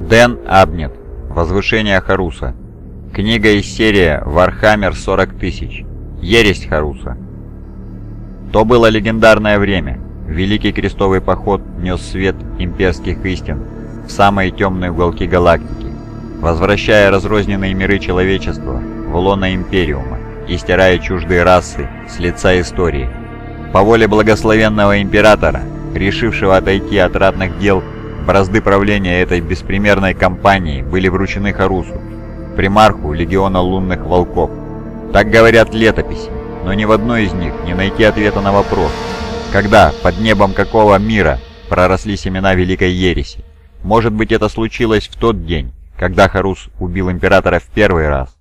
Дэн Абнет. Возвышение Хоруса. Книга из серии «Вархаммер 40 тысяч». Ересь Хоруса. То было легендарное время. Великий крестовый поход нес свет имперских истин в самые темные уголки галактики, возвращая разрозненные миры человечества в лоно Империума и стирая чуждые расы с лица истории. По воле благословенного императора, решившего отойти от ратных дел, бразды правления этой беспримерной компании были вручены Харусу, примарху легиона лунных волков. Так говорят летописи, но ни в одной из них не найти ответа на вопрос, когда, под небом какого мира, проросли семена Великой Ереси. Может быть это случилось в тот день, когда Харус убил императора в первый раз,